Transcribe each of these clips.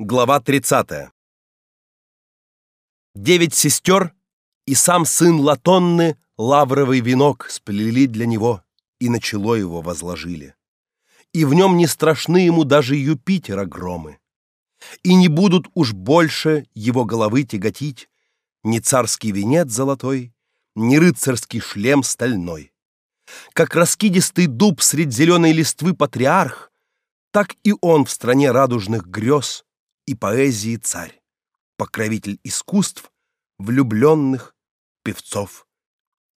Глава 30. Девять сестер и сам сын Латонны лавровый венок сплели для него и на чело его возложили. И в нем не страшны ему даже Юпитера громы. И не будут уж больше его головы тяготить ни царский венец золотой, ни рыцарский шлем стальной. Как раскидистый дуб средь зеленой листвы патриарх, так и он в стране радужных грез — и поэзии царь, покровитель искусств, влюбленных, певцов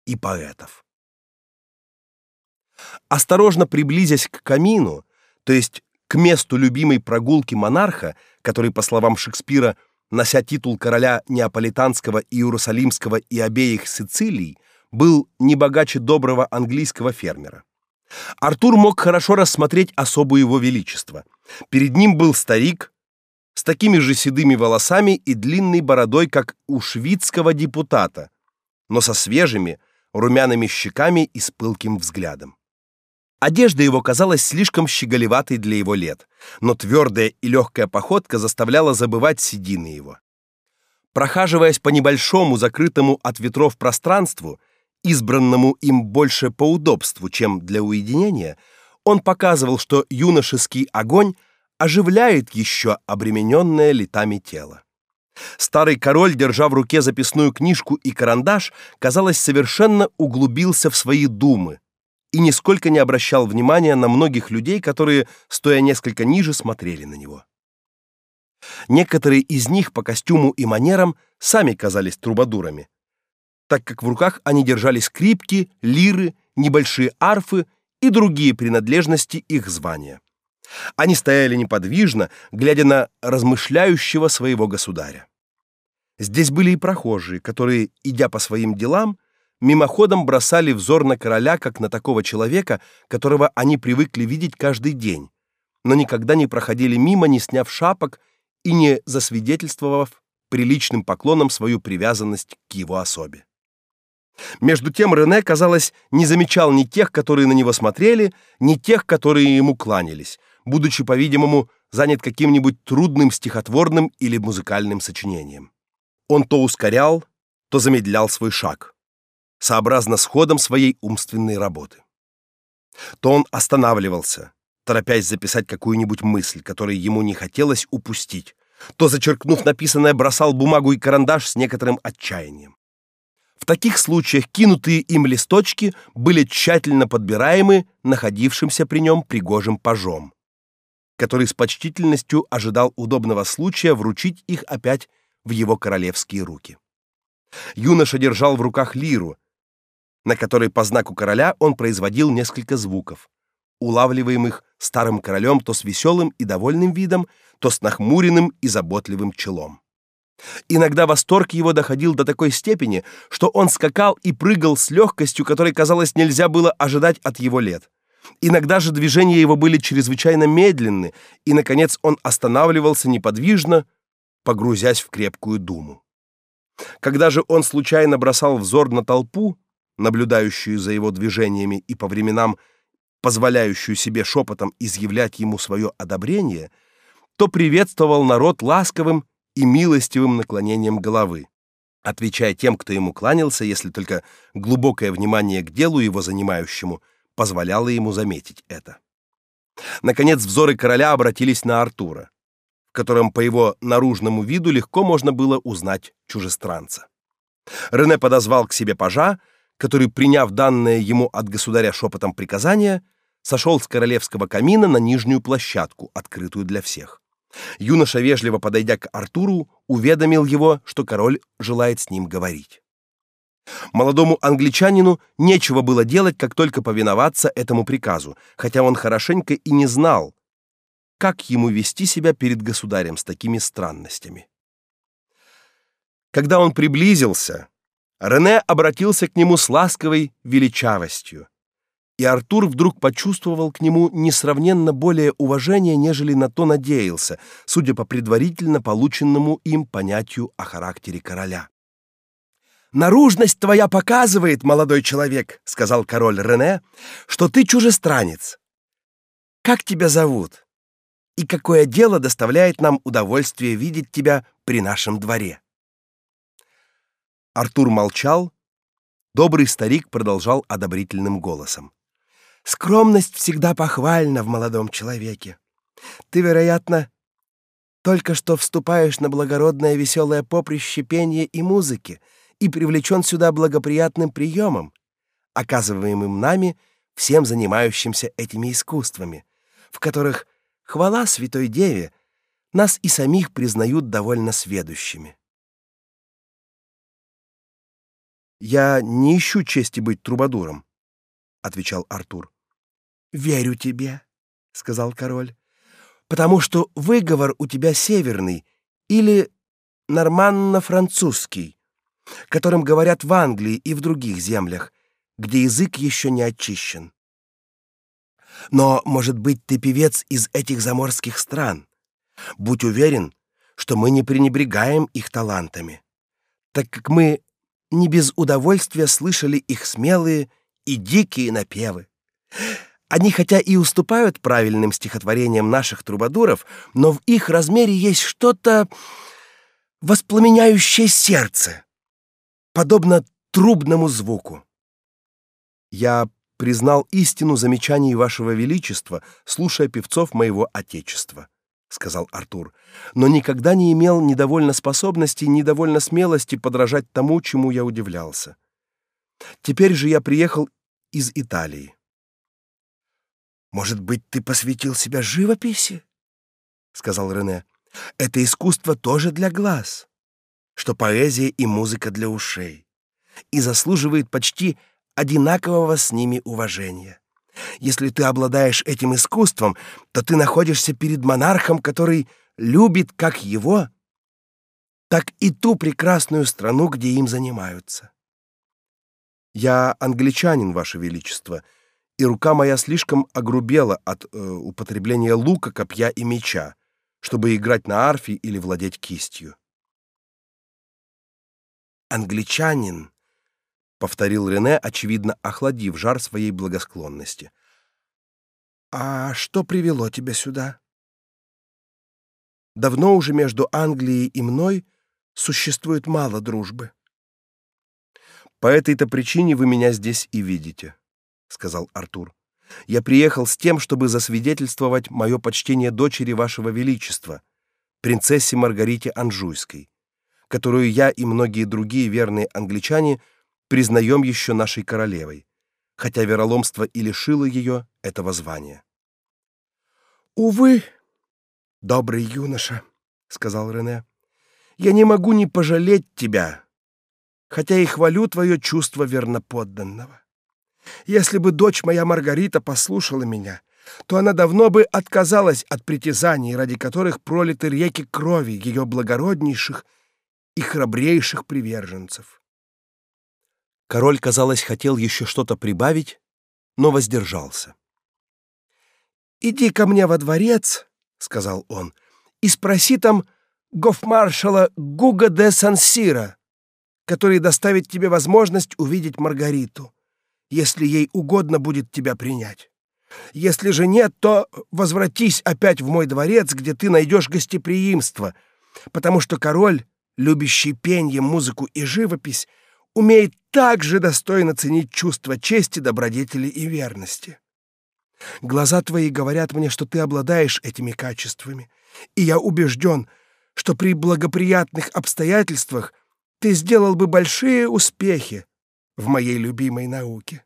и поэтов. Осторожно приблизясь к камину, то есть к месту любимой прогулки монарха, который, по словам Шекспира, нося титул короля неаполитанского и иерусалимского и обеих Сицилий, был не богаче доброго английского фермера. Артур мог хорошо рассмотреть особу его величества. Перед ним был старик, с такими же седыми волосами и длинной бородой, как у шведского депутата, но со свежими, румяными щеками и с пылким взглядом. Одежда его казалась слишком щеголеватой для его лет, но твердая и легкая походка заставляла забывать седины его. Прохаживаясь по небольшому, закрытому от ветров пространству, избранному им больше по удобству, чем для уединения, он показывал, что юношеский огонь — оживляет еще обремененное летами тело. Старый король, держа в руке записную книжку и карандаш, казалось, совершенно углубился в свои думы и нисколько не обращал внимания на многих людей, которые, стоя несколько ниже, смотрели на него. Некоторые из них по костюму и манерам сами казались трубадурами, так как в руках они держали скрипки, лиры, небольшие арфы и другие принадлежности их звания. Они стояли неподвижно, глядя на размышляющего своего государя. Здесь были и прохожие, которые, идя по своим делам, мимоходом бросали взор на короля как на такого человека, которого они привыкли видеть каждый день, но никогда не проходили мимо, не сняв шапок и не засвидетельствовав приличным поклоном свою привязанность к его особе. Между тем Рене, казалось, не замечал ни тех, которые на него смотрели, ни тех, которые ему кланялись, будучи, по-видимому, занят каким-нибудь трудным стихотворным или музыкальным сочинением. Он то ускорял, то замедлял свой шаг, сообразно с ходом своей умственной работы. То он останавливался, торопясь записать какую-нибудь мысль, которую ему не хотелось упустить, то, зачеркнув написанное, бросал бумагу и карандаш с некоторым отчаянием. В таких случаях кинутые им листочки были тщательно подбираемы находившимся при нем пригожим пажом который с почтительностью ожидал удобного случая вручить их опять в его королевские руки. Юноша держал в руках лиру, на которой по знаку короля он производил несколько звуков, улавливаемых старым королем то с веселым и довольным видом, то с нахмуренным и заботливым челом. Иногда восторг его доходил до такой степени, что он скакал и прыгал с легкостью, которой, казалось, нельзя было ожидать от его лет. Иногда же движения его были чрезвычайно медленны, и наконец он останавливался неподвижно, погрузясь в крепкую думу. Когда же он случайно бросал взор на толпу, наблюдающую за его движениями и по временам позволяющую себе шепотом изъявлять ему свое одобрение, то приветствовал народ ласковым и милостивым наклонением головы, отвечая тем, кто ему кланялся, если только глубокое внимание к делу его занимающему позволяло ему заметить это. Наконец взоры короля обратились на Артура, в котором по его наружному виду легко можно было узнать чужестранца. Рене подозвал к себе пажа, который, приняв данное ему от государя шепотом приказание, сошел с королевского камина на нижнюю площадку, открытую для всех. Юноша вежливо подойдя к Артуру, уведомил его, что король желает с ним говорить. Молодому англичанину нечего было делать, как только повиноваться этому приказу, хотя он хорошенько и не знал, как ему вести себя перед государем с такими странностями. Когда он приблизился, Рене обратился к нему с ласковой величавостью, и Артур вдруг почувствовал к нему несравненно более уважения, нежели на то надеялся, судя по предварительно полученному им понятию о характере короля. Наружность твоя показывает, молодой человек, сказал король Рене, что ты чужестранец. Как тебя зовут? и какое дело доставляет нам удовольствие видеть тебя при нашем дворе. Артур молчал. Добрый старик продолжал одобрительным голосом. Скромность всегда похвальна в молодом человеке. Ты, вероятно, только что вступаешь на благородное веселое поприще пения и музыки и привлечен сюда благоприятным приемом, оказываемым нами всем занимающимся этими искусствами, в которых хвала Святой Деве нас и самих признают довольно сведущими. Я не ищу чести быть трубадуром, отвечал Артур. Верю тебе, сказал король потому что выговор у тебя северный или норманно-французский, которым говорят в Англии и в других землях, где язык еще не очищен. Но, может быть, ты певец из этих заморских стран. Будь уверен, что мы не пренебрегаем их талантами, так как мы не без удовольствия слышали их смелые и дикие напевы. Они хотя и уступают правильным стихотворениям наших трубадуров, но в их размере есть что-то воспламеняющее сердце, подобно трубному звуку. Я признал истину замечаний вашего величества, слушая певцов моего отечества, сказал Артур, но никогда не имел ни довольно способности, ни довольно смелости подражать тому, чему я удивлялся. Теперь же я приехал из Италии. Может быть, ты посвятил себя живописи? сказал Рене. Это искусство тоже для глаз, что поэзия и музыка для ушей, и заслуживает почти одинакового с ними уважения. Если ты обладаешь этим искусством, то ты находишься перед монархом, который любит как его, так и ту прекрасную страну, где им занимаются. Я англичанин, ваше величество, и рука моя слишком огрубела от э, употребления лука, копья и меча, чтобы играть на арфе или владеть кистью. Англичанин, повторил Рене, очевидно охладив жар своей благосклонности. А что привело тебя сюда? Давно уже между Англией и мной существует мало дружбы. По этой-то причине вы меня здесь и видите сказал Артур. Я приехал с тем, чтобы засвидетельствовать мое почтение дочери вашего величества, принцессе Маргарите Анжуйской, которую я и многие другие верные англичане признаем еще нашей королевой, хотя вероломство и лишило ее этого звания. Увы, добрый юноша, сказал Рене. Я не могу не пожалеть тебя, хотя и хвалю твое чувство верноподданного. Если бы дочь моя Маргарита послушала меня, то она давно бы отказалась от притязаний, ради которых пролиты реки крови ее благороднейших и храбрейших приверженцев. Король, казалось, хотел еще что-то прибавить, но воздержался. «Иди ко мне во дворец», — сказал он, — «и спроси там гофмаршала Гуга де Сансира, который доставит тебе возможность увидеть Маргариту если ей угодно будет тебя принять. Если же нет, то возвратись опять в мой дворец, где ты найдешь гостеприимство, потому что король, любящий пение, музыку и живопись, умеет также достойно ценить чувство чести, добродетели и верности. Глаза твои говорят мне, что ты обладаешь этими качествами, и я убежден, что при благоприятных обстоятельствах ты сделал бы большие успехи, в моей любимой науке.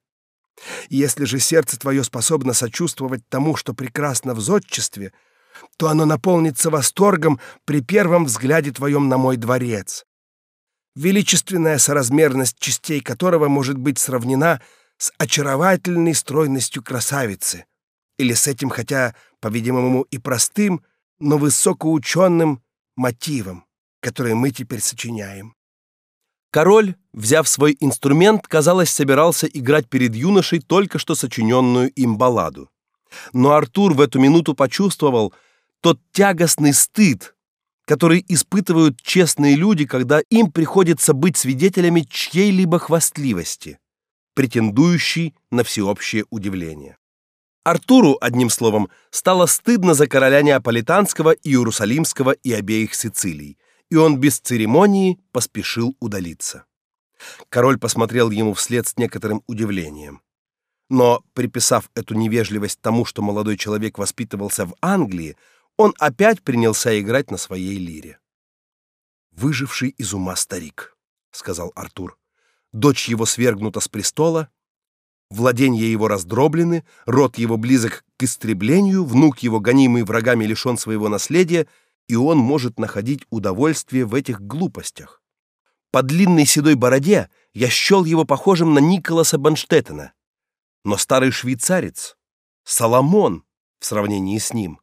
Если же сердце твое способно сочувствовать тому, что прекрасно в зодчестве, то оно наполнится восторгом при первом взгляде твоем на мой дворец, величественная соразмерность частей которого может быть сравнена с очаровательной стройностью красавицы или с этим, хотя, по-видимому, и простым, но высокоученым мотивом, который мы теперь сочиняем. Король, взяв свой инструмент, казалось, собирался играть перед юношей только что сочиненную им балладу. Но Артур в эту минуту почувствовал тот тягостный стыд, который испытывают честные люди, когда им приходится быть свидетелями чьей-либо хвастливости, претендующей на всеобщее удивление. Артуру, одним словом, стало стыдно за короля Неаполитанского, Иерусалимского и обеих Сицилий, и он без церемонии поспешил удалиться. Король посмотрел ему вслед с некоторым удивлением. Но, приписав эту невежливость тому, что молодой человек воспитывался в Англии, он опять принялся играть на своей лире. «Выживший из ума старик», — сказал Артур. «Дочь его свергнута с престола, владения его раздроблены, род его близок к истреблению, внук его, гонимый врагами, лишен своего наследия, и он может находить удовольствие в этих глупостях. По длинной седой бороде я счел его похожим на Николаса Банштеттена. Но старый швейцарец — Соломон в сравнении с ним.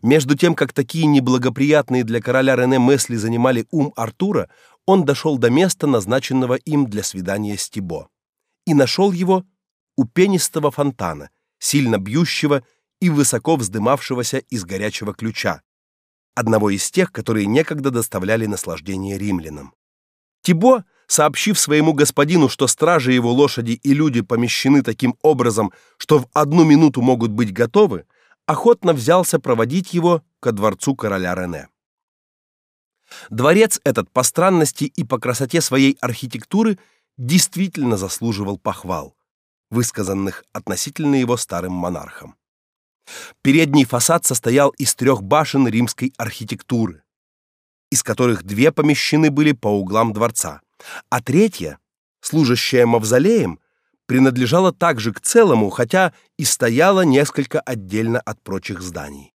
Между тем, как такие неблагоприятные для короля Рене мысли занимали ум Артура, он дошел до места, назначенного им для свидания с Тибо, и нашел его у пенистого фонтана, сильно бьющего и высоко вздымавшегося из горячего ключа, одного из тех, которые некогда доставляли наслаждение римлянам. Тибо, сообщив своему господину, что стражи его лошади и люди помещены таким образом, что в одну минуту могут быть готовы, охотно взялся проводить его ко дворцу короля Рене. Дворец этот по странности и по красоте своей архитектуры действительно заслуживал похвал, высказанных относительно его старым монархом. Передний фасад состоял из трех башен римской архитектуры, из которых две помещены были по углам дворца, а третья, служащая мавзолеем, принадлежала также к целому, хотя и стояла несколько отдельно от прочих зданий.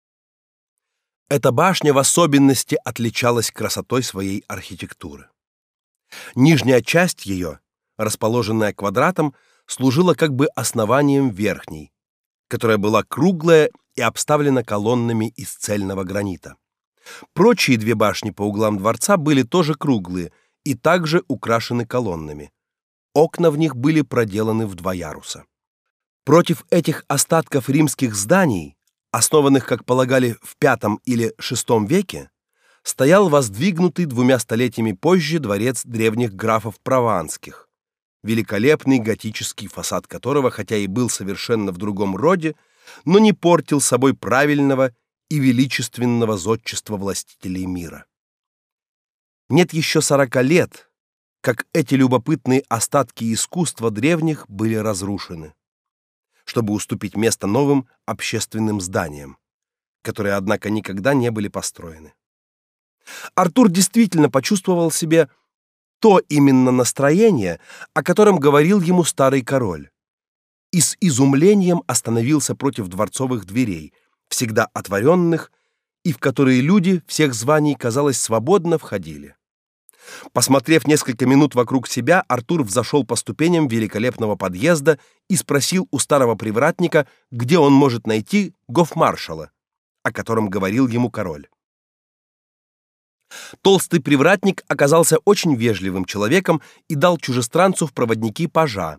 Эта башня в особенности отличалась красотой своей архитектуры. Нижняя часть ее, расположенная квадратом, служила как бы основанием верхней, которая была круглая и обставлена колоннами из цельного гранита. Прочие две башни по углам дворца были тоже круглые и также украшены колоннами. Окна в них были проделаны в два яруса. Против этих остатков римских зданий, основанных, как полагали, в V или VI веке, стоял воздвигнутый двумя столетиями позже дворец древних графов прованских, великолепный готический фасад которого, хотя и был совершенно в другом роде, но не портил собой правильного и величественного зодчества властителей мира. Нет еще сорока лет, как эти любопытные остатки искусства древних были разрушены, чтобы уступить место новым общественным зданиям, которые однако никогда не были построены. Артур действительно почувствовал себе то именно настроение, о котором говорил ему старый король. И с изумлением остановился против дворцовых дверей, всегда отворенных, и в которые люди всех званий, казалось, свободно входили. Посмотрев несколько минут вокруг себя, Артур взошел по ступеням великолепного подъезда и спросил у старого привратника, где он может найти гофмаршала, о котором говорил ему король. Толстый привратник оказался очень вежливым человеком и дал чужестранцу в проводники пажа,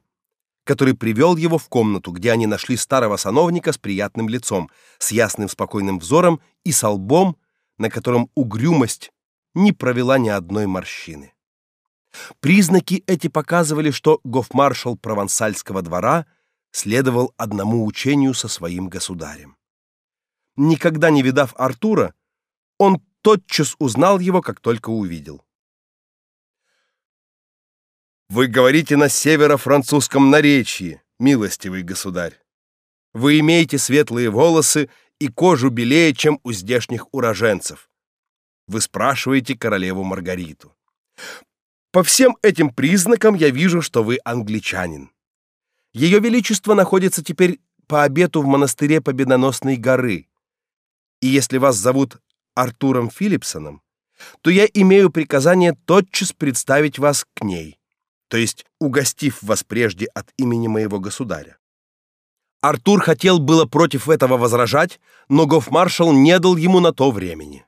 который привел его в комнату, где они нашли старого сановника с приятным лицом, с ясным спокойным взором и с лбом, на котором угрюмость не провела ни одной морщины. Признаки эти показывали, что гофмаршал провансальского двора следовал одному учению со своим государем. Никогда не видав Артура, он тотчас узнал его, как только увидел. Вы говорите на северо-французском наречии, милостивый государь. Вы имеете светлые волосы и кожу белее, чем у здешних уроженцев. Вы спрашиваете королеву Маргариту. По всем этим признакам я вижу, что вы англичанин. Ее величество находится теперь по обету в монастыре Победоносной горы. И если вас зовут Артуром Филипсоном, то я имею приказание тотчас представить вас к ней то есть угостив вас прежде от имени моего государя. Артур хотел было против этого возражать, но гофмаршал не дал ему на то времени.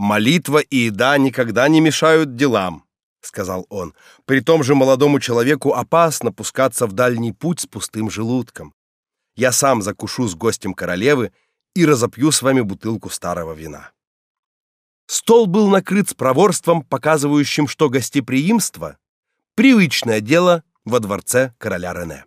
Молитва и еда никогда не мешают делам, сказал он. При том же молодому человеку опасно пускаться в дальний путь с пустым желудком. Я сам закушу с гостем королевы и разопью с вами бутылку старого вина. Стол был накрыт с проворством, показывающим, что гостеприимство Привычное дело во дворце короля Рене.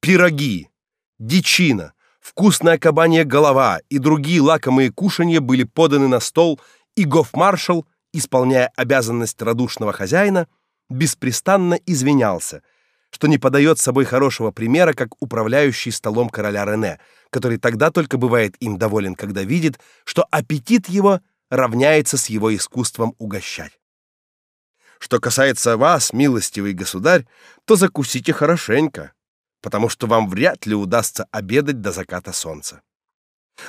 Пироги, дичина, вкусная кабанья голова и другие лакомые кушанья были поданы на стол, и гофмаршал, исполняя обязанность радушного хозяина, беспрестанно извинялся, что не подает собой хорошего примера, как управляющий столом короля Рене, который тогда только бывает им доволен, когда видит, что аппетит его равняется с его искусством угощать. Что касается вас, милостивый государь, то закусите хорошенько, потому что вам вряд ли удастся обедать до заката солнца.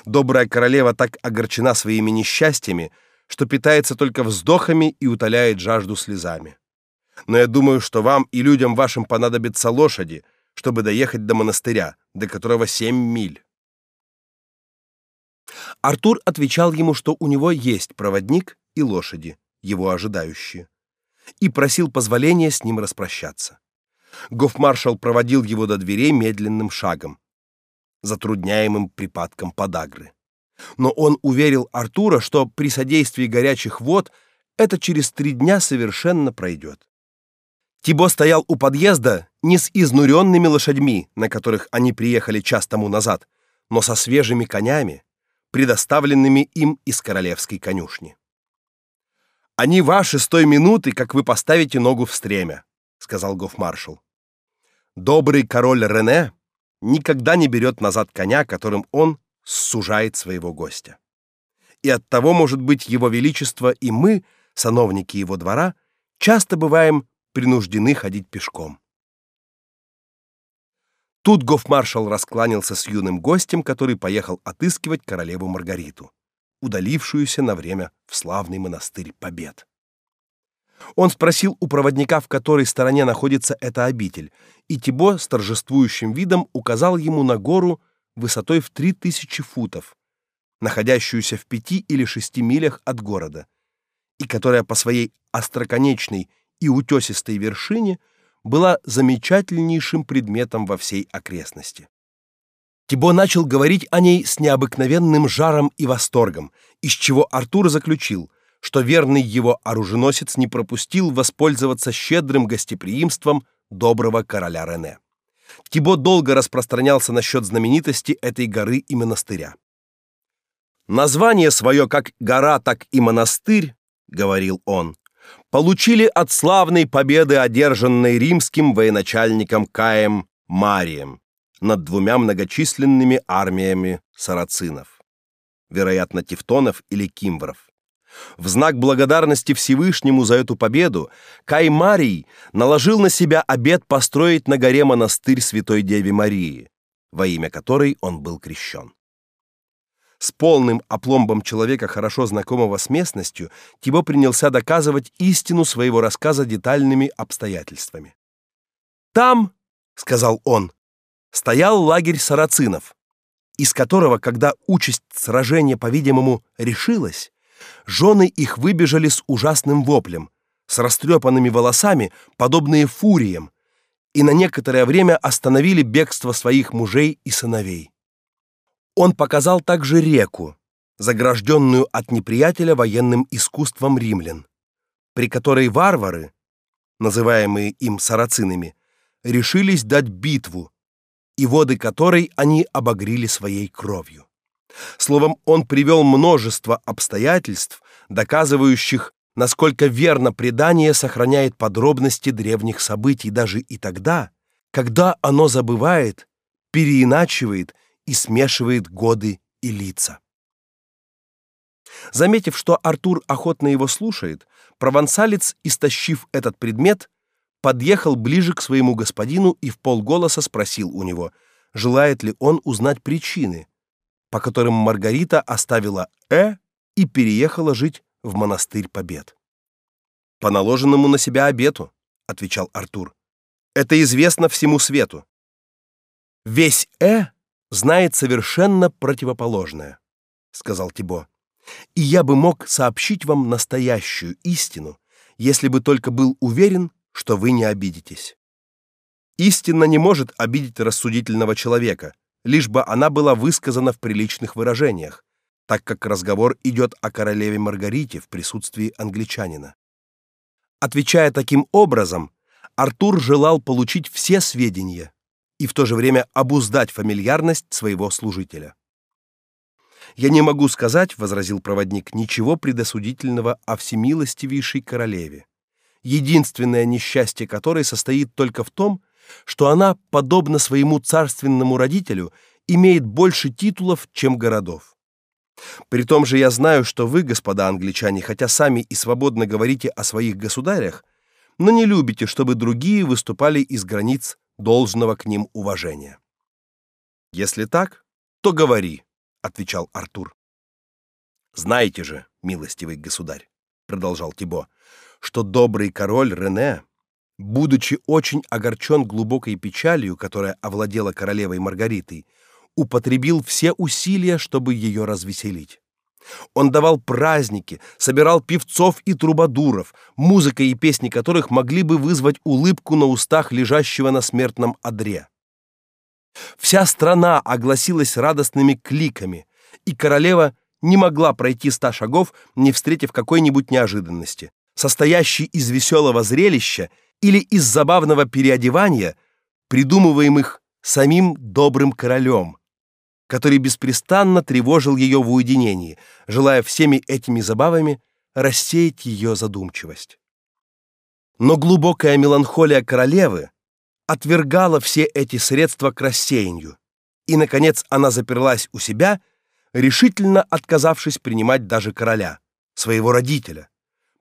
Добрая королева так огорчена своими несчастьями, что питается только вздохами и утоляет жажду слезами. Но я думаю, что вам и людям вашим понадобятся лошади, чтобы доехать до монастыря, до которого семь миль. Артур отвечал ему, что у него есть проводник и лошади, его ожидающие, и просил позволения с ним распрощаться. Гофмаршал проводил его до дверей медленным шагом, затрудняемым припадком подагры. Но он уверил Артура, что при содействии горячих вод это через три дня совершенно пройдет. Тибо стоял у подъезда не с изнуренными лошадьми, на которых они приехали час тому назад, но со свежими конями, предоставленными им из королевской конюшни. Они ваши с той минуты, как вы поставите ногу в стремя, сказал гофмаршал. Добрый король Рене никогда не берет назад коня, которым он сужает своего гостя. И от того, может быть, его величество и мы, сановники его двора, часто бываем принуждены ходить пешком. Тут гофмаршал раскланялся с юным гостем, который поехал отыскивать королеву Маргариту, удалившуюся на время в славный монастырь Побед. Он спросил у проводника, в которой стороне находится эта обитель, и Тибо с торжествующим видом указал ему на гору высотой в три тысячи футов, находящуюся в пяти или шести милях от города, и которая по своей остроконечной и утесистой вершине – была замечательнейшим предметом во всей окрестности. Тибо начал говорить о ней с необыкновенным жаром и восторгом, из чего Артур заключил, что верный его оруженосец не пропустил воспользоваться щедрым гостеприимством доброго короля Рене. Тибо долго распространялся насчет знаменитости этой горы и монастыря. Название свое как гора, так и монастырь, говорил он, получили от славной победы, одержанной римским военачальником Каем Марием над двумя многочисленными армиями сарацинов, вероятно, тевтонов или кимвров. В знак благодарности Всевышнему за эту победу Кай Марий наложил на себя обет построить на горе монастырь Святой Деве Марии, во имя которой он был крещен. С полным опломбом человека, хорошо знакомого с местностью, Тибо принялся доказывать истину своего рассказа детальными обстоятельствами. «Там, — сказал он, — стоял лагерь сарацинов, из которого, когда участь сражения, по-видимому, решилась, жены их выбежали с ужасным воплем, с растрепанными волосами, подобные фуриям, и на некоторое время остановили бегство своих мужей и сыновей. Он показал также реку, загражденную от неприятеля военным искусством римлян, при которой варвары, называемые им сарацинами, решились дать битву, и воды которой они обогрели своей кровью. Словом, он привел множество обстоятельств, доказывающих, насколько верно предание сохраняет подробности древних событий даже и тогда, когда оно забывает, переиначивает и смешивает годы и лица. Заметив, что Артур охотно его слушает, провансалец, истощив этот предмет, подъехал ближе к своему господину и в полголоса спросил у него, желает ли он узнать причины, по которым Маргарита оставила Э и переехала жить в монастырь Побед. По наложенному на себя обету, отвечал Артур. Это известно всему свету. Весь Э знает совершенно противоположное, сказал Тибо. И я бы мог сообщить вам настоящую истину, если бы только был уверен, что вы не обидитесь. Истина не может обидеть рассудительного человека, лишь бы она была высказана в приличных выражениях, так как разговор идет о королеве Маргарите в присутствии англичанина. Отвечая таким образом, Артур желал получить все сведения, и в то же время обуздать фамильярность своего служителя. Я не могу сказать, возразил проводник, ничего предосудительного о всемилостивейшей королеве, единственное несчастье которой состоит только в том, что она, подобно своему царственному родителю, имеет больше титулов, чем городов. При том же я знаю, что вы, господа англичане, хотя сами и свободно говорите о своих государях, но не любите, чтобы другие выступали из границ должного к ним уважения. Если так, то говори, отвечал Артур. Знаете же, милостивый государь, продолжал Тибо, что добрый король Рене, будучи очень огорчен глубокой печалью, которая овладела королевой Маргаритой, употребил все усилия, чтобы ее развеселить. Он давал праздники, собирал певцов и трубадуров, музыка и песни которых могли бы вызвать улыбку на устах лежащего на смертном одре. Вся страна огласилась радостными кликами, и королева не могла пройти ста шагов, не встретив какой-нибудь неожиданности, состоящей из веселого зрелища или из забавного переодевания, придумываемых самим добрым королем, который беспрестанно тревожил ее в уединении, желая всеми этими забавами рассеять ее задумчивость. Но глубокая меланхолия королевы отвергала все эти средства к рассеянию, и наконец она заперлась у себя, решительно отказавшись принимать даже короля, своего родителя,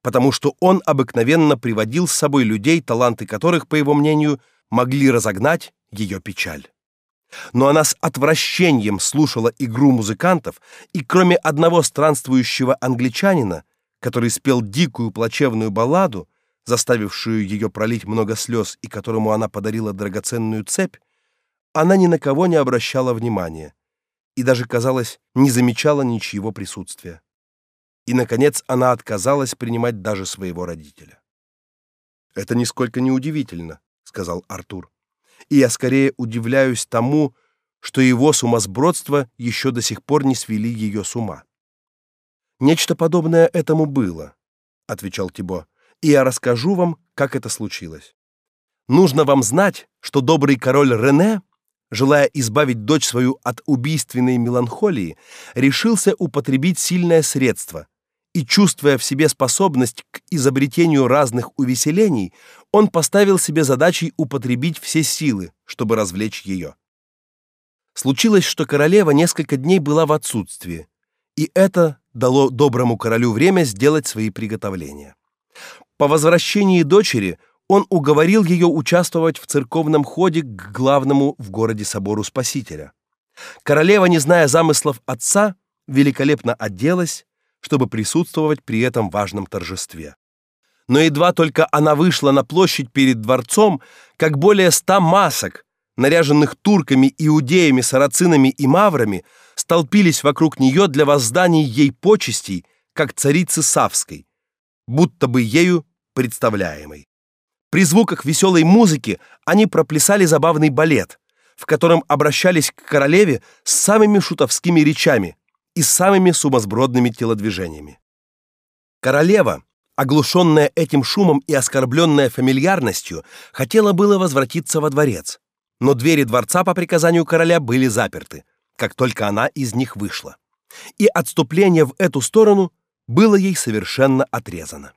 потому что он обыкновенно приводил с собой людей, таланты которых, по его мнению, могли разогнать ее печаль но она с отвращением слушала игру музыкантов, и кроме одного странствующего англичанина, который спел дикую плачевную балладу, заставившую ее пролить много слез и которому она подарила драгоценную цепь, она ни на кого не обращала внимания и даже, казалось, не замечала ничьего присутствия. И наконец она отказалась принимать даже своего родителя. Это нисколько не удивительно, сказал Артур и я скорее удивляюсь тому, что его сумасбродство еще до сих пор не свели ее с ума. Нечто подобное этому было, отвечал Тибо. И я расскажу вам, как это случилось. Нужно вам знать, что добрый король Рене, желая избавить дочь свою от убийственной меланхолии, решился употребить сильное средство, и чувствуя в себе способность к изобретению разных увеселений, он поставил себе задачей употребить все силы, чтобы развлечь ее. Случилось, что королева несколько дней была в отсутствии, и это дало доброму королю время сделать свои приготовления. По возвращении дочери он уговорил ее участвовать в церковном ходе к главному в городе собору Спасителя. Королева, не зная замыслов отца, великолепно оделась, чтобы присутствовать при этом важном торжестве. Но едва только она вышла на площадь перед дворцом, как более ста масок, наряженных турками, иудеями, сарацинами и маврами, столпились вокруг нее для воздания ей почестей, как царицы Савской, будто бы ею представляемой. При звуках веселой музыки они проплясали забавный балет, в котором обращались к королеве с самыми шутовскими речами, и самыми сумасбродными телодвижениями. Королева, оглушенная этим шумом и оскорбленная фамильярностью, хотела было возвратиться во дворец, но двери дворца по приказанию короля были заперты, как только она из них вышла. И отступление в эту сторону было ей совершенно отрезано.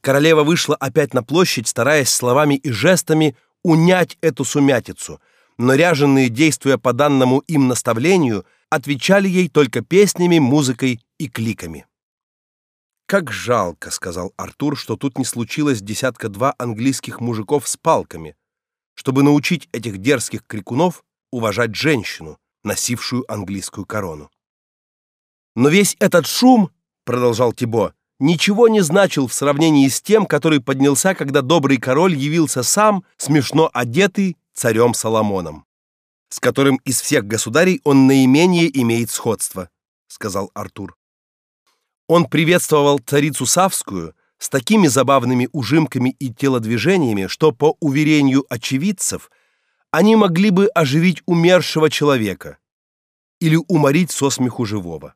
Королева вышла опять на площадь, стараясь словами и жестами унять эту сумятицу, но ряженые, действуя по данному им наставлению, отвечали ей только песнями, музыкой и кликами. Как жалко, сказал Артур, что тут не случилось десятка-два английских мужиков с палками, чтобы научить этих дерзких крикунов уважать женщину, носившую английскую корону. Но весь этот шум, продолжал Тибо, ничего не значил в сравнении с тем, который поднялся, когда добрый король явился сам, смешно одетый царем Соломоном с которым из всех государей он наименее имеет сходство, сказал Артур. Он приветствовал царицу Савскую с такими забавными ужимками и телодвижениями, что по уверению очевидцев они могли бы оживить умершего человека или уморить со смеху живого.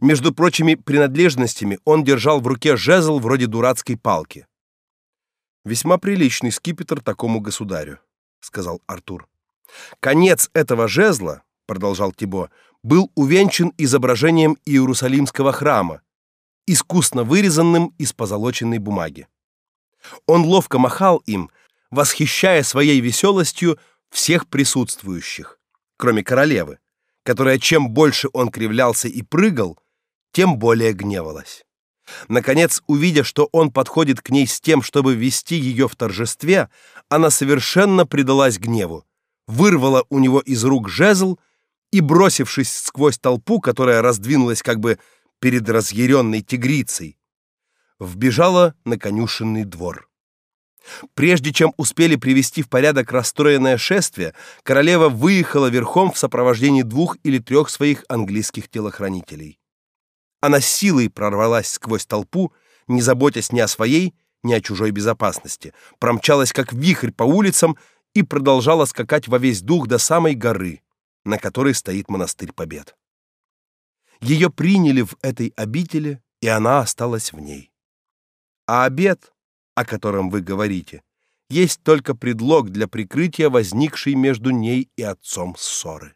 Между прочими принадлежностями он держал в руке жезл вроде дурацкой палки. Весьма приличный скипетр такому государю, сказал Артур. Конец этого жезла, продолжал Тибо, был увенчан изображением Иерусалимского храма, искусно вырезанным из позолоченной бумаги. Он ловко махал им, восхищая своей веселостью всех присутствующих, кроме королевы, которая чем больше он кривлялся и прыгал, тем более гневалась. Наконец, увидя, что он подходит к ней с тем, чтобы вести ее в торжестве, она совершенно предалась гневу, вырвала у него из рук жезл и, бросившись сквозь толпу, которая раздвинулась как бы перед разъяренной тигрицей, вбежала на конюшенный двор. Прежде чем успели привести в порядок расстроенное шествие, королева выехала верхом в сопровождении двух или трех своих английских телохранителей. Она силой прорвалась сквозь толпу, не заботясь ни о своей, ни о чужой безопасности, промчалась как вихрь по улицам и продолжала скакать во весь дух до самой горы, на которой стоит монастырь Побед. Ее приняли в этой обители, и она осталась в ней. А обед, о котором вы говорите, есть только предлог для прикрытия возникшей между ней и отцом ссоры.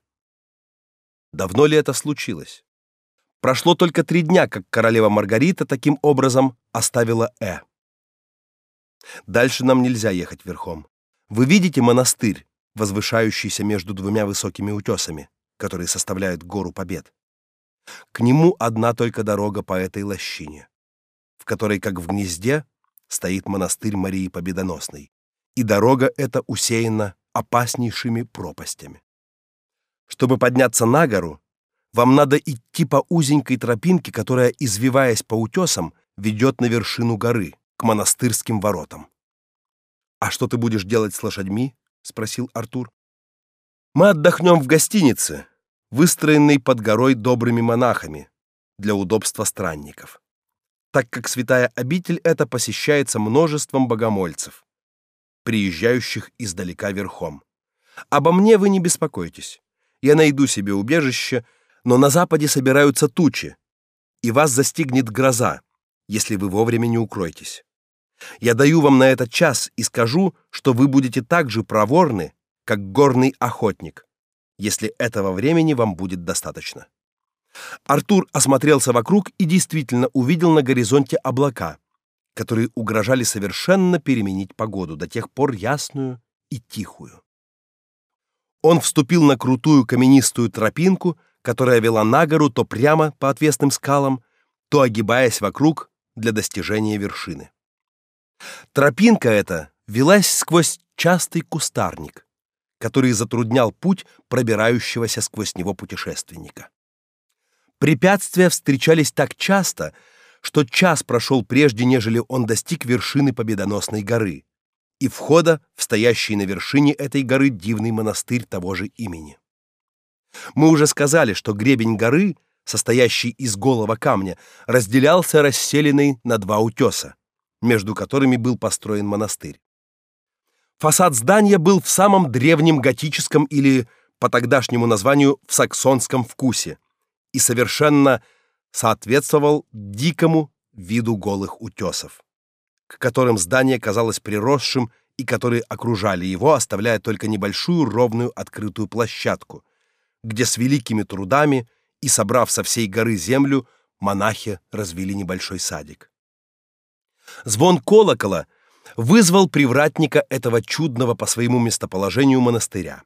Давно ли это случилось? Прошло только три дня, как королева Маргарита таким образом оставила Э. Дальше нам нельзя ехать верхом. Вы видите монастырь, возвышающийся между двумя высокими утесами, которые составляют гору Побед. К нему одна только дорога по этой лощине, в которой, как в гнезде, стоит монастырь Марии Победоносной, и дорога эта усеяна опаснейшими пропастями. Чтобы подняться на гору, вам надо идти по узенькой тропинке, которая, извиваясь по утесам, ведет на вершину горы, к монастырским воротам. А что ты будешь делать с лошадьми? спросил Артур. Мы отдохнем в гостинице, выстроенной под горой добрыми монахами для удобства странников. Так как святая обитель эта посещается множеством богомольцев, приезжающих издалека верхом. Обо мне вы не беспокойтесь. Я найду себе убежище но на западе собираются тучи, и вас застигнет гроза, если вы вовремя не укроетесь. Я даю вам на этот час и скажу, что вы будете так же проворны, как горный охотник, если этого времени вам будет достаточно. Артур осмотрелся вокруг и действительно увидел на горизонте облака, которые угрожали совершенно переменить погоду до тех пор ясную и тихую. Он вступил на крутую каменистую тропинку, которая вела на гору то прямо по отвесным скалам, то огибаясь вокруг для достижения вершины. Тропинка эта велась сквозь частый кустарник, который затруднял путь пробирающегося сквозь него путешественника. Препятствия встречались так часто, что час прошел прежде, нежели он достиг вершины победоносной горы и входа в стоящий на вершине этой горы дивный монастырь того же имени. Мы уже сказали, что гребень горы, состоящий из голого камня, разделялся расселенной на два утеса, между которыми был построен монастырь. Фасад здания был в самом древнем готическом или по тогдашнему названию в саксонском вкусе и совершенно соответствовал дикому виду голых утесов, к которым здание казалось приросшим и которые окружали его, оставляя только небольшую ровную открытую площадку, где с великими трудами и собрав со всей горы землю, монахи развели небольшой садик. Звон колокола вызвал привратника этого чудного по своему местоположению монастыря.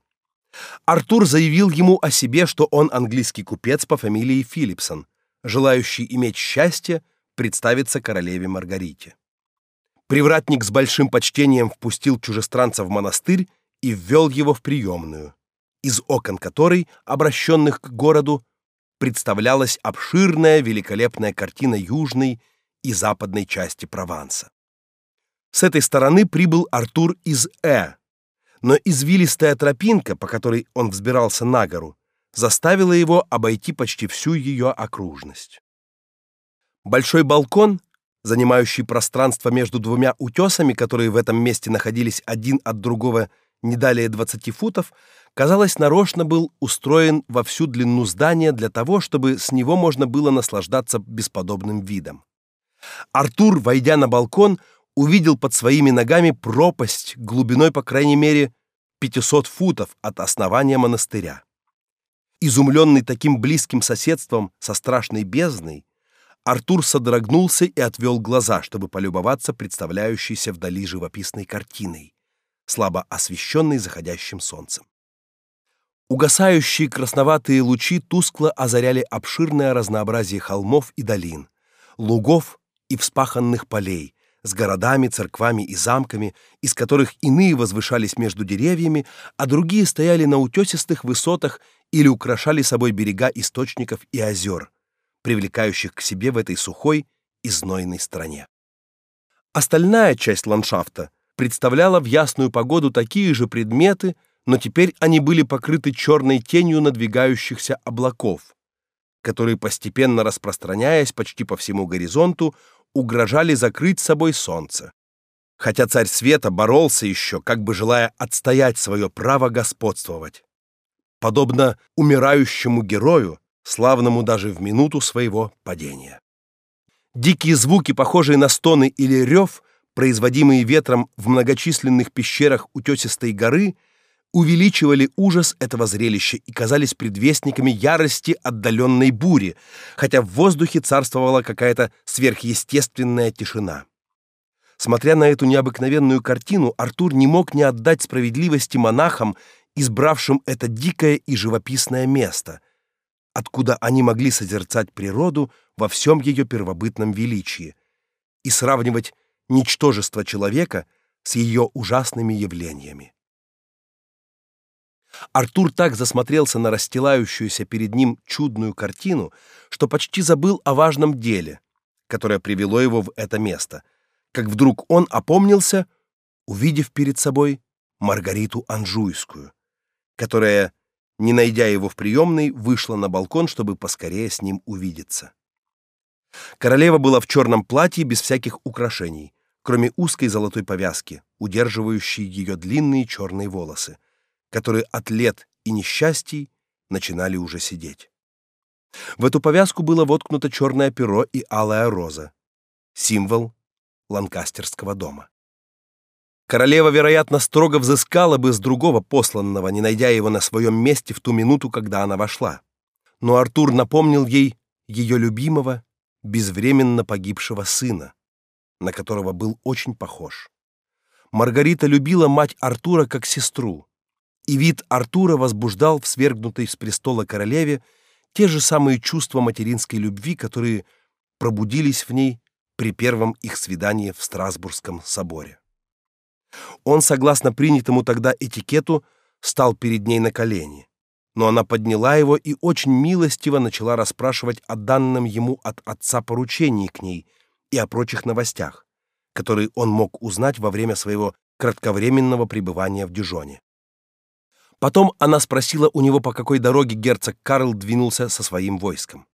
Артур заявил ему о себе, что он английский купец по фамилии Филипсон, желающий иметь счастье представиться королеве Маргарите. Привратник с большим почтением впустил чужестранца в монастырь и ввел его в приемную из окон которой, обращенных к городу, представлялась обширная великолепная картина южной и западной части Прованса. С этой стороны прибыл Артур из Э, но извилистая тропинка, по которой он взбирался на гору, заставила его обойти почти всю ее окружность. Большой балкон, занимающий пространство между двумя утесами, которые в этом месте находились один от другого не далее 20 футов, казалось, нарочно был устроен во всю длину здания для того, чтобы с него можно было наслаждаться бесподобным видом. Артур, войдя на балкон, увидел под своими ногами пропасть глубиной, по крайней мере, 500 футов от основания монастыря. Изумленный таким близким соседством со страшной бездной, Артур содрогнулся и отвел глаза, чтобы полюбоваться представляющейся вдали живописной картиной, слабо освещенной заходящим солнцем. Угасающие красноватые лучи тускло озаряли обширное разнообразие холмов и долин, лугов и вспаханных полей, с городами, церквами и замками, из которых иные возвышались между деревьями, а другие стояли на утесистых высотах или украшали собой берега источников и озер, привлекающих к себе в этой сухой и знойной стране. Остальная часть ландшафта представляла в ясную погоду такие же предметы, но теперь они были покрыты черной тенью надвигающихся облаков, которые постепенно распространяясь почти по всему горизонту, угрожали закрыть собой солнце. Хотя царь света боролся еще, как бы желая отстоять свое право господствовать. Подобно умирающему герою, славному даже в минуту своего падения. Дикие звуки, похожие на стоны или рев, производимые ветром в многочисленных пещерах утесистой горы, увеличивали ужас этого зрелища и казались предвестниками ярости отдаленной бури, хотя в воздухе царствовала какая-то сверхъестественная тишина. Смотря на эту необыкновенную картину, Артур не мог не отдать справедливости монахам, избравшим это дикое и живописное место, откуда они могли созерцать природу во всем ее первобытном величии и сравнивать ничтожество человека с ее ужасными явлениями. Артур так засмотрелся на расстилающуюся перед ним чудную картину, что почти забыл о важном деле, которое привело его в это место, как вдруг он опомнился, увидев перед собой Маргариту Анжуйскую, которая, не найдя его в приемной, вышла на балкон, чтобы поскорее с ним увидеться. Королева была в черном платье без всяких украшений, кроме узкой золотой повязки, удерживающей ее длинные черные волосы которые от лет и несчастий начинали уже сидеть. В эту повязку было воткнуто черное перо и алая роза, символ ланкастерского дома. Королева, вероятно, строго взыскала бы с другого посланного, не найдя его на своем месте в ту минуту, когда она вошла. Но Артур напомнил ей ее любимого, безвременно погибшего сына, на которого был очень похож. Маргарита любила мать Артура как сестру, и вид Артура возбуждал в свергнутой с престола королеве те же самые чувства материнской любви, которые пробудились в ней при первом их свидании в Страсбургском соборе. Он, согласно принятому тогда этикету, стал перед ней на колени, но она подняла его и очень милостиво начала расспрашивать о данном ему от отца поручении к ней и о прочих новостях, которые он мог узнать во время своего кратковременного пребывания в Дижоне. Потом она спросила у него, по какой дороге герцог Карл двинулся со своим войском.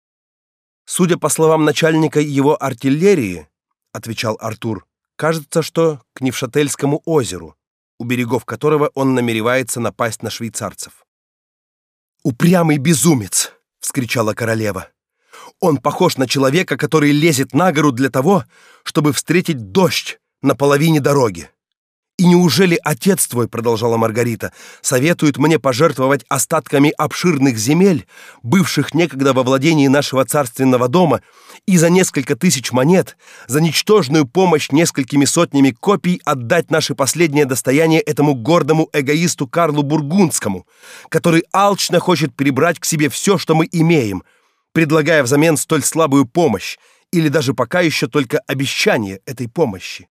Судя по словам начальника его артиллерии, отвечал Артур, кажется, что к Невшательскому озеру, у берегов которого он намеревается напасть на швейцарцев. Упрямый безумец, вскричала королева. Он похож на человека, который лезет на гору для того, чтобы встретить дождь на половине дороги. И неужели отец твой, продолжала Маргарита, советует мне пожертвовать остатками обширных земель, бывших некогда во владении нашего царственного дома, и за несколько тысяч монет, за ничтожную помощь несколькими сотнями копий отдать наше последнее достояние этому гордому эгоисту Карлу Бургундскому, который алчно хочет прибрать к себе все, что мы имеем, предлагая взамен столь слабую помощь или даже пока еще только обещание этой помощи?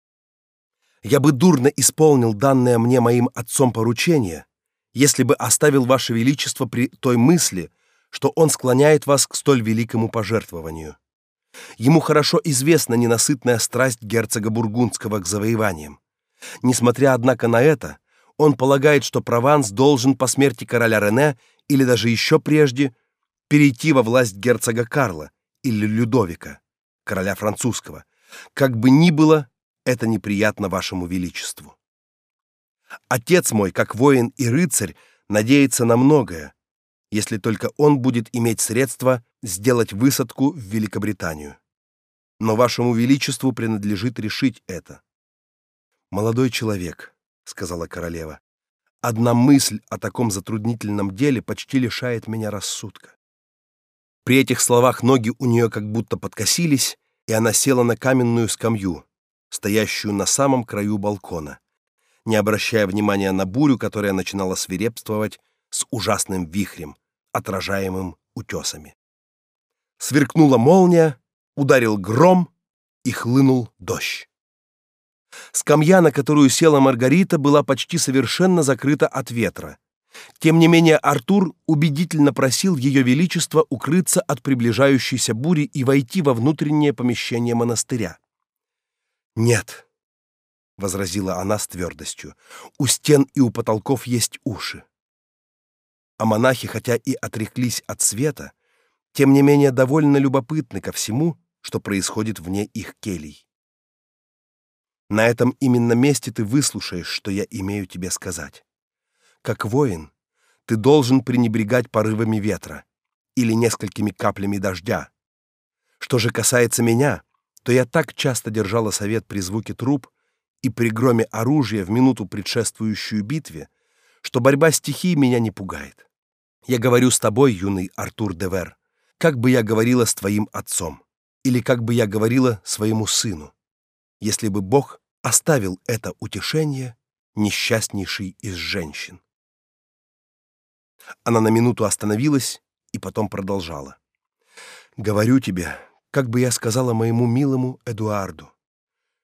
Я бы дурно исполнил данное мне моим отцом поручение, если бы оставил ваше величество при той мысли, что он склоняет вас к столь великому пожертвованию. Ему хорошо известна ненасытная страсть герцога бургундского к завоеваниям. Несмотря однако на это, он полагает, что Прованс должен по смерти короля Рене или даже еще прежде перейти во власть герцога Карла или Людовика, короля французского. Как бы ни было, это неприятно вашему величеству. Отец мой, как воин и рыцарь, надеется на многое, если только он будет иметь средства сделать высадку в Великобританию. Но вашему величеству принадлежит решить это. Молодой человек, сказала королева. одна мысль о таком затруднительном деле почти лишает меня рассудка. При этих словах ноги у нее как будто подкосились, и она села на каменную скамью, стоящую на самом краю балкона, не обращая внимания на бурю, которая начинала свирепствовать с ужасным вихрем, отражаемым утесами. Сверкнула молния, ударил гром и хлынул дождь. Скамья, на которую села Маргарита, была почти совершенно закрыта от ветра. Тем не менее Артур убедительно просил ее величество укрыться от приближающейся бури и войти во внутреннее помещение монастыря. «Нет», — возразила она с твердостью, — «у стен и у потолков есть уши». А монахи, хотя и отреклись от света, тем не менее довольно любопытны ко всему, что происходит вне их келий. На этом именно месте ты выслушаешь, что я имею тебе сказать. Как воин, ты должен пренебрегать порывами ветра или несколькими каплями дождя. Что же касается меня, то я так часто держала совет при звуке труб и при громе оружия в минуту предшествующую битве, что борьба стихий меня не пугает. Я говорю с тобой, юный Артур Девер, как бы я говорила с твоим отцом, или как бы я говорила своему сыну, если бы Бог оставил это утешение несчастнейшей из женщин. Она на минуту остановилась и потом продолжала. Говорю тебе, как бы я сказала моему милому Эдуарду,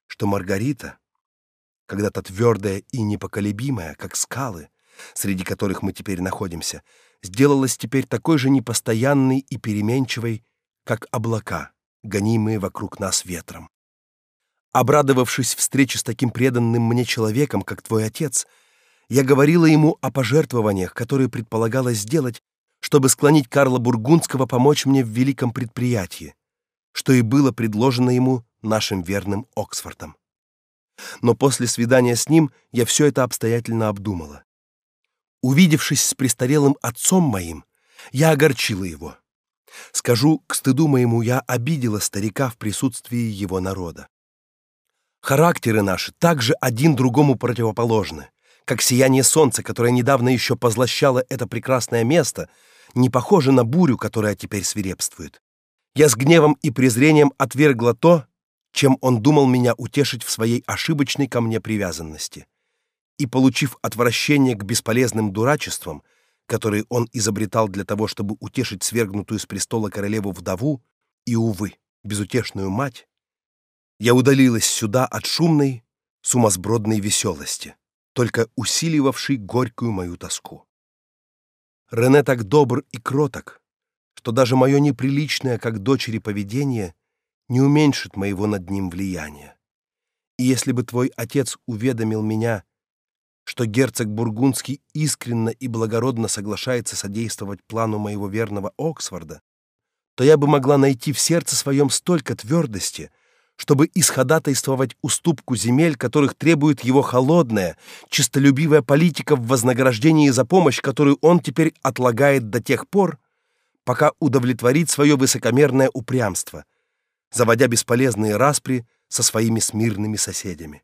что Маргарита, когда-то твердая и непоколебимая, как скалы, среди которых мы теперь находимся, сделалась теперь такой же непостоянной и переменчивой, как облака, гонимые вокруг нас ветром. Обрадовавшись встрече с таким преданным мне человеком, как твой отец, я говорила ему о пожертвованиях, которые предполагалось сделать, чтобы склонить Карла Бургундского помочь мне в великом предприятии, что и было предложено ему нашим верным Оксфордом. Но после свидания с ним я все это обстоятельно обдумала. Увидевшись с престарелым отцом моим, я огорчила его. Скажу, к стыду моему я обидела старика в присутствии его народа. Характеры наши также один другому противоположны, как сияние солнца, которое недавно еще позлощало это прекрасное место, не похоже на бурю, которая теперь свирепствует. Я с гневом и презрением отвергла то, чем он думал меня утешить в своей ошибочной ко мне привязанности и, получив отвращение к бесполезным дурачествам, которые он изобретал для того, чтобы утешить свергнутую с престола королеву-вдову и, увы, безутешную мать, я удалилась сюда от шумной, сумасбродной веселости, только усиливавшей горькую мою тоску. Рене так добр и кроток, что даже мое неприличное, как дочери, поведение не уменьшит моего над ним влияния. И если бы твой отец уведомил меня что герцог Бургундский искренно и благородно соглашается содействовать плану моего верного Оксфорда, то я бы могла найти в сердце своем столько твердости, чтобы исходатайствовать уступку земель, которых требует его холодная, чистолюбивая политика в вознаграждении за помощь, которую он теперь отлагает до тех пор, пока удовлетворит свое высокомерное упрямство, заводя бесполезные распри со своими смирными соседями.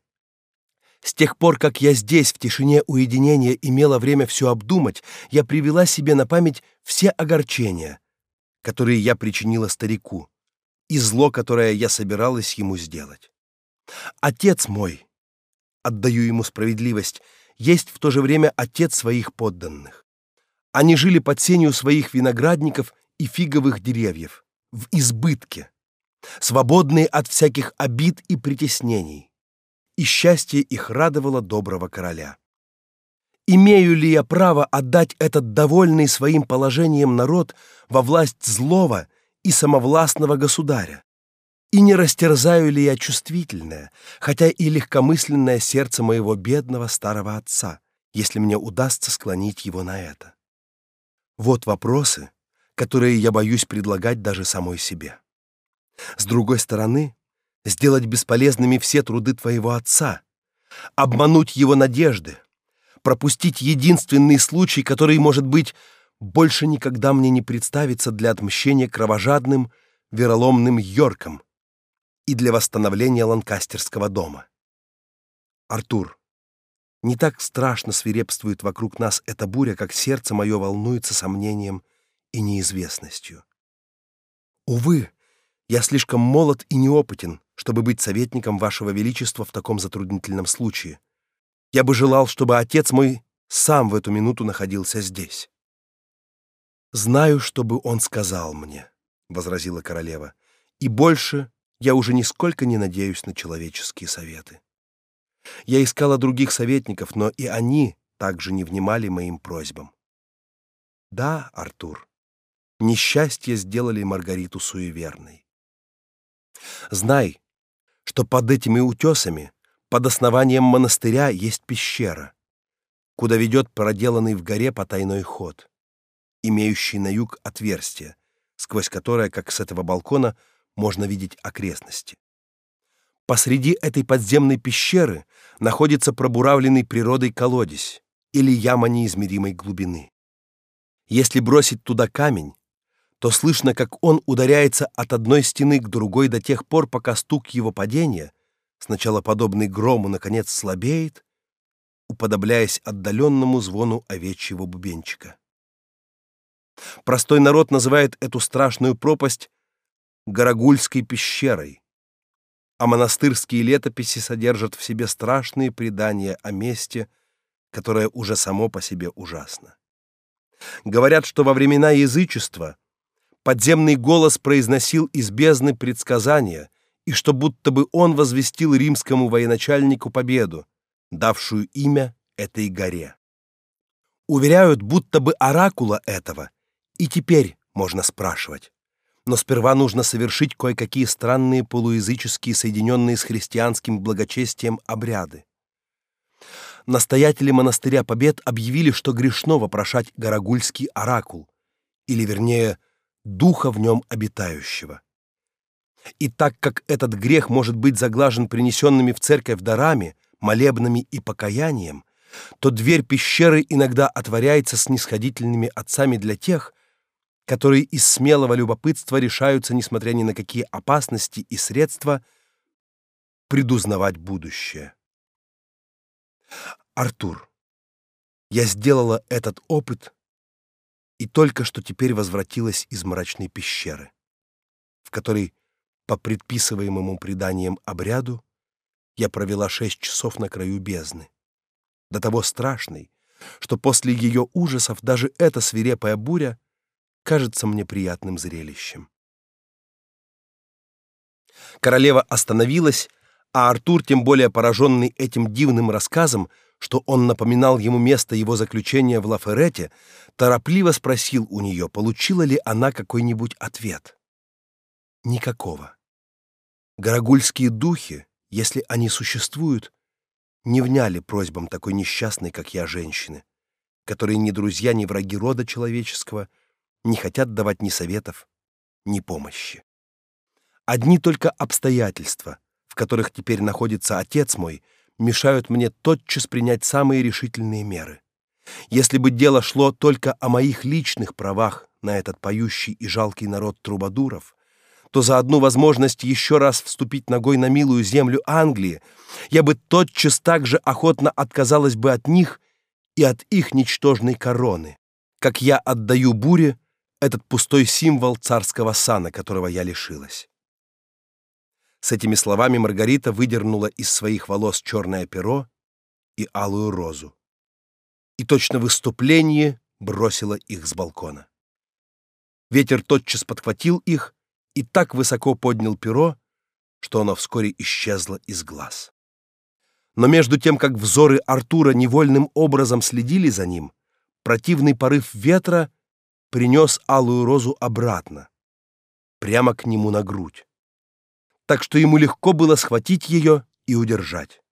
С тех пор, как я здесь, в тишине уединения, имела время все обдумать, я привела себе на память все огорчения, которые я причинила старику, и зло, которое я собиралась ему сделать. Отец мой, отдаю ему справедливость, есть в то же время отец своих подданных. Они жили под сенью своих виноградников и фиговых деревьев, в избытке, свободные от всяких обид и притеснений и счастье их радовало доброго короля. Имею ли я право отдать этот довольный своим положением народ во власть злого и самовластного государя? И не растерзаю ли я чувствительное, хотя и легкомысленное сердце моего бедного старого отца, если мне удастся склонить его на это? Вот вопросы, которые я боюсь предлагать даже самой себе. С другой стороны, сделать бесполезными все труды твоего отца, обмануть его надежды, пропустить единственный случай, который, может быть, больше никогда мне не представится для отмщения кровожадным, вероломным Йоркам и для восстановления Ланкастерского дома. Артур, Не так страшно свирепствует вокруг нас эта буря, как сердце мое волнуется сомнением и неизвестностью. Увы, я слишком молод и неопытен, чтобы быть советником вашего величества в таком затруднительном случае. Я бы желал, чтобы отец мой сам в эту минуту находился здесь. Знаю, что бы он сказал мне, возразила королева. И больше я уже нисколько не надеюсь на человеческие советы. Я искала других советников, но и они также не внимали моим просьбам. Да, Артур, несчастье сделали Маргариту суеверной. Знай, что под этими утесами, под основанием монастыря есть пещера, куда ведет проделанный в горе потайной ход, имеющий на юг отверстие, сквозь которое, как с этого балкона, можно видеть окрестности. Посреди этой подземной пещеры находится пробуравленный природой колодец или яма неизмеримой глубины. Если бросить туда камень, то слышно, как он ударяется от одной стены к другой до тех пор, пока стук его падения, сначала подобный грому, наконец слабеет, уподобляясь отдаленному звону овечьего бубенчика. Простой народ называет эту страшную пропасть Горогульской пещерой, а монастырские летописи содержат в себе страшные предания о месте, которое уже само по себе ужасно. Говорят, что во времена язычества подземный голос произносил из бездны предсказания, и что будто бы он возвестил римскому военачальнику победу, давшую имя этой горе. Уверяют, будто бы оракула этого и теперь можно спрашивать. Но сперва нужно совершить кое-какие странные полуязыческие, соединенные с христианским благочестием обряды. Настоятели монастыря Побед объявили, что грешно вопрошать Горогульский оракул, или вернее, духа в нем обитающего. И так как этот грех может быть заглажен принесенными в церковь дарами, молебнами и покаянием, то дверь пещеры иногда отворяется снисходительными отцами для тех, которые из смелого любопытства решаются, несмотря ни на какие опасности и средства, предузнавать будущее. Артур, я сделала этот опыт и только что теперь возвратилась из мрачной пещеры, в которой по предписываемому преданиям обряду я провела шесть часов на краю бездны, до того страшной, что после ее ужасов даже эта свирепая буря кажется мне приятным зрелищем. Королева остановилась, а Артур, тем более пораженный этим дивным рассказом, что он напоминал ему место его заключения в Лаферете, торопливо спросил у нее, получила ли она какой-нибудь ответ. Никакого. Горогульские духи, если они существуют, не вняли просьбам такой несчастной, как я, женщины, которые ни друзья, ни враги рода человеческого — не хотят давать ни советов, ни помощи. Одни только обстоятельства, в которых теперь находится отец мой, мешают мне тотчас принять самые решительные меры. Если бы дело шло только о моих личных правах на этот поющий и жалкий народ трубадуров, то за одну возможность еще раз вступить ногой на милую землю Англии я бы тотчас так же охотно отказалась бы от них и от их ничтожной короны, как я отдаю буре этот пустой символ царского сана, которого я лишилась. С этими словами Маргарита выдернула из своих волос черное перо и алую розу. И точно в выступлении бросила их с балкона. Ветер тотчас подхватил их и так высоко поднял перо, что оно вскоре исчезло из глаз. Но между тем, как взоры Артура невольным образом следили за ним, противный порыв ветра принес алую розу обратно, прямо к нему на грудь. Так что ему легко было схватить ее и удержать.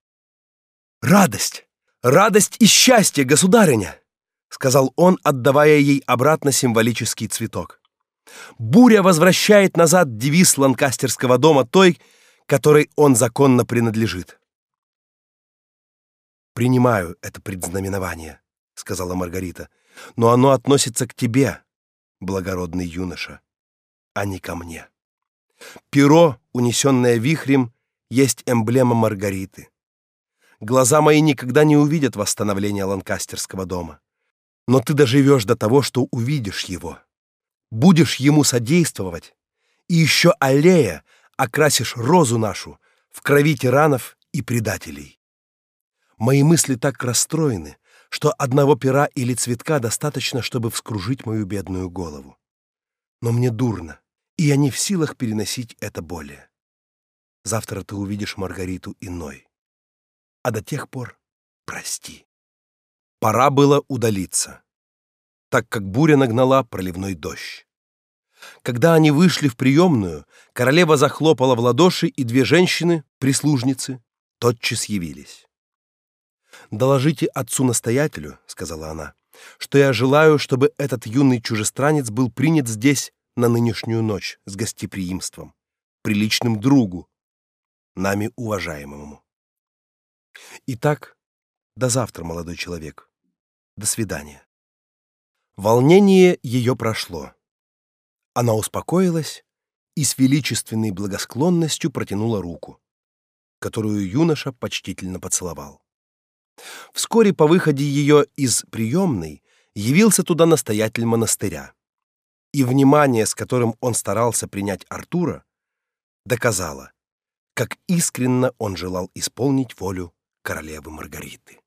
«Радость! Радость и счастье, государыня!» — сказал он, отдавая ей обратно символический цветок. «Буря возвращает назад девиз ланкастерского дома той, которой он законно принадлежит». «Принимаю это предзнаменование», — сказала Маргарита, — «но оно относится к тебе, благородный юноша, а не ко мне. Перо, унесенное вихрем, есть эмблема Маргариты. глаза мои никогда не увидят восстановления Ланкастерского дома. Но ты доживешь до того, что увидишь его. Будешь ему содействовать, и еще аллея окрасишь розу нашу в крови тиранов и предателей. Мои мысли так расстроены, что одного пера или цветка достаточно, чтобы вскружить мою бедную голову. Но мне дурно, и я не в силах переносить это более. Завтра ты увидишь Маргариту иной. А до тех пор прости. Пора было удалиться, так как буря нагнала проливной дождь. Когда они вышли в приемную, королева захлопала в ладоши, и две женщины, прислужницы, тотчас явились. «Доложите отцу-настоятелю», — сказала она, — «что я желаю, чтобы этот юный чужестранец был принят здесь на нынешнюю ночь с гостеприимством, приличным другу, нами уважаемому. Итак, до завтра, молодой человек. До свидания. Волнение ее прошло. Она успокоилась и с величественной благосклонностью протянула руку, которую юноша почтительно поцеловал. Вскоре по выходе ее из приемной явился туда настоятель монастыря. И внимание, с которым он старался принять Артура, доказало, как искренно он желал исполнить волю королевы Маргариты.